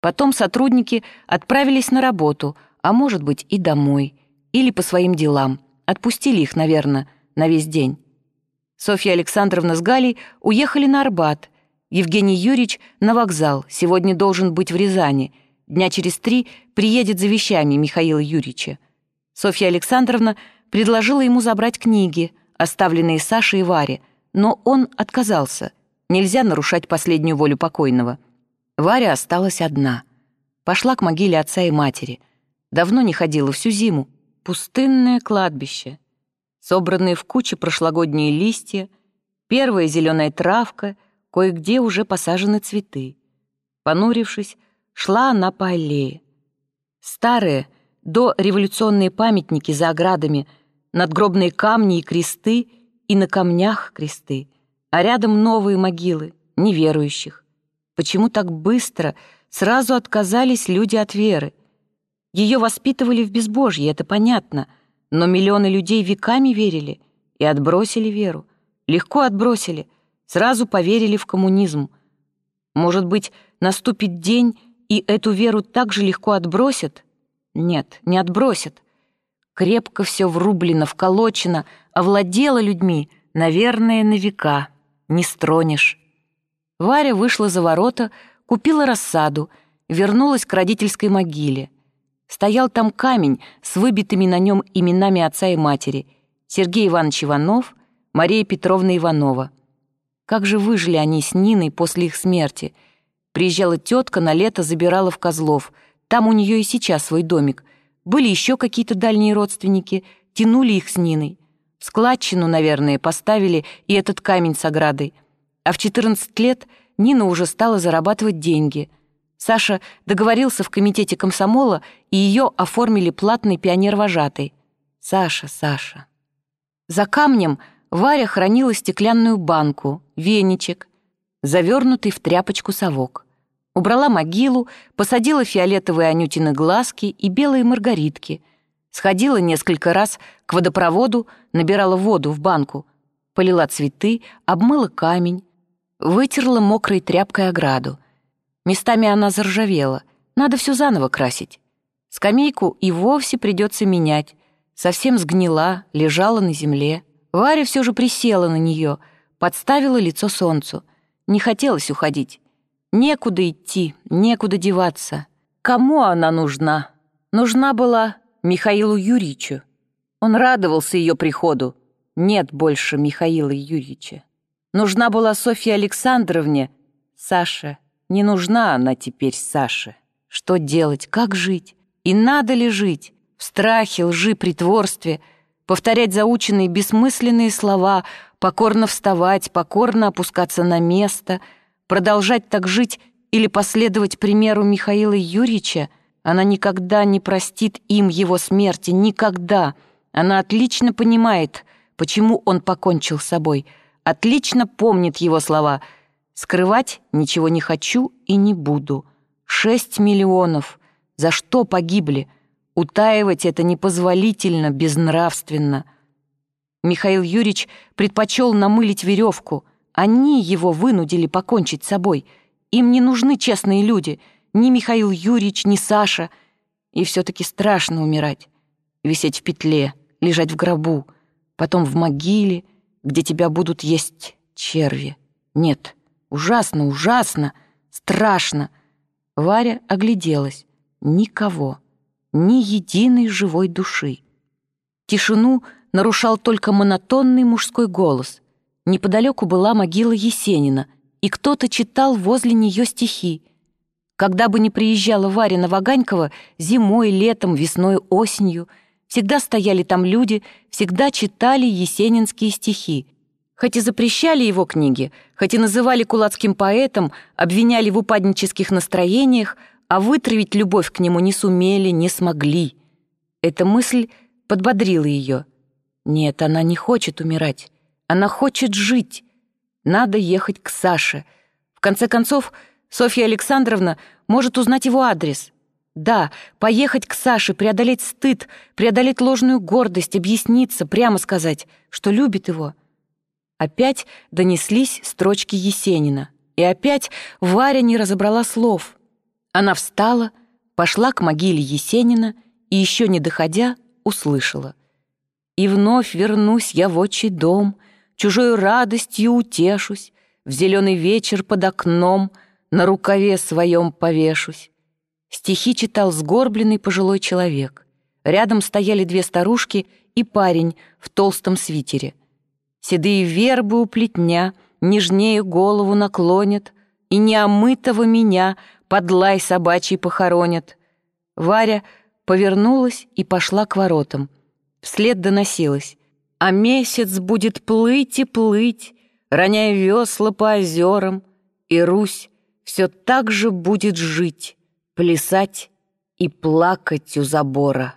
Потом сотрудники отправились на работу, а может быть и домой, или по своим делам. Отпустили их, наверное, на весь день. Софья Александровна с Галей уехали на Арбат. Евгений Юрьевич на вокзал, сегодня должен быть в Рязани. Дня через три приедет за вещами Михаила Юрьевича. Софья Александровна предложила ему забрать книги, оставленные Сашей и Варе, но он отказался. Нельзя нарушать последнюю волю покойного. Варя осталась одна. Пошла к могиле отца и матери. Давно не ходила, всю зиму. Пустынное кладбище. Собранные в куче прошлогодние листья, первая зеленая травка, кое-где уже посажены цветы. Понурившись, шла она по аллее. Старые, дореволюционные памятники за оградами, надгробные камни и кресты, и на камнях кресты, а рядом новые могилы, неверующих. Почему так быстро сразу отказались люди от веры? Ее воспитывали в безбожье, это понятно, но миллионы людей веками верили и отбросили веру. Легко отбросили, сразу поверили в коммунизм. Может быть, наступит день, и эту веру так же легко отбросят? Нет, не отбросят. Крепко все врублено, вколочено, овладело людьми, наверное, на века. Не стронешь. Варя вышла за ворота, купила рассаду, вернулась к родительской могиле. Стоял там камень с выбитыми на нем именами отца и матери Сергей Иванович Иванов, Мария Петровна Иванова. Как же выжили они с Ниной после их смерти? Приезжала тетка, на лето забирала в Козлов. Там у нее и сейчас свой домик. Были еще какие-то дальние родственники, тянули их с Ниной. Складчину, наверное, поставили и этот камень с оградой — а в 14 лет Нина уже стала зарабатывать деньги. Саша договорился в комитете комсомола, и ее оформили платный пионер-вожатый. Саша, Саша. За камнем Варя хранила стеклянную банку, веничек, завернутый в тряпочку совок. Убрала могилу, посадила фиолетовые анютины глазки и белые маргаритки. Сходила несколько раз к водопроводу, набирала воду в банку, полила цветы, обмыла камень, Вытерла мокрой тряпкой ограду. Местами она заржавела. Надо все заново красить. Скамейку и вовсе придется менять. Совсем сгнила, лежала на земле. Варя все же присела на нее, подставила лицо солнцу. Не хотелось уходить. Некуда идти, некуда деваться. Кому она нужна? Нужна была Михаилу Юрьевичу. Он радовался ее приходу. Нет больше Михаила Юрьевича. Нужна была Софья Александровне. Саша. Не нужна она теперь Саше. Что делать, как жить? И надо ли жить? В страхе, лжи, притворстве. Повторять заученные бессмысленные слова, покорно вставать, покорно опускаться на место, продолжать так жить или последовать примеру Михаила Юрьевича, она никогда не простит им его смерти, никогда. Она отлично понимает, почему он покончил с собой — отлично помнит его слова «Скрывать ничего не хочу и не буду». Шесть миллионов. За что погибли? Утаивать это непозволительно, безнравственно. Михаил Юрьевич предпочел намылить веревку. Они его вынудили покончить с собой. Им не нужны честные люди. Ни Михаил Юрьевич, ни Саша. И все-таки страшно умирать. Висеть в петле, лежать в гробу, потом в могиле — где тебя будут есть черви. Нет, ужасно, ужасно, страшно. Варя огляделась. Никого, ни единой живой души. Тишину нарушал только монотонный мужской голос. Неподалеку была могила Есенина, и кто-то читал возле нее стихи. Когда бы ни приезжала Варя Новоганькова зимой, летом, весной, осенью — Всегда стояли там люди, всегда читали есенинские стихи. Хоть и запрещали его книги, хоть и называли кулацким поэтом, обвиняли в упаднических настроениях, а вытравить любовь к нему не сумели, не смогли. Эта мысль подбодрила ее. Нет, она не хочет умирать. Она хочет жить. Надо ехать к Саше. В конце концов, Софья Александровна может узнать его адрес — да, поехать к Саше, преодолеть стыд, преодолеть ложную гордость, объясниться, прямо сказать, что любит его. Опять донеслись строчки Есенина. И опять Варя не разобрала слов. Она встала, пошла к могиле Есенина и, еще не доходя, услышала. «И вновь вернусь я в отчий дом, чужою радостью утешусь, в зеленый вечер под окном на рукаве своем повешусь». Стихи читал сгорбленный пожилой человек. Рядом стояли две старушки и парень в толстом свитере. Седые вербы у плетня нежнее голову наклонят, и неомытого меня под лай собачий похоронят. Варя повернулась и пошла к воротам. Вслед доносилась. А месяц будет плыть и плыть, роняя весла по озерам, и Русь все так же будет жить, плясать и плакать у забора.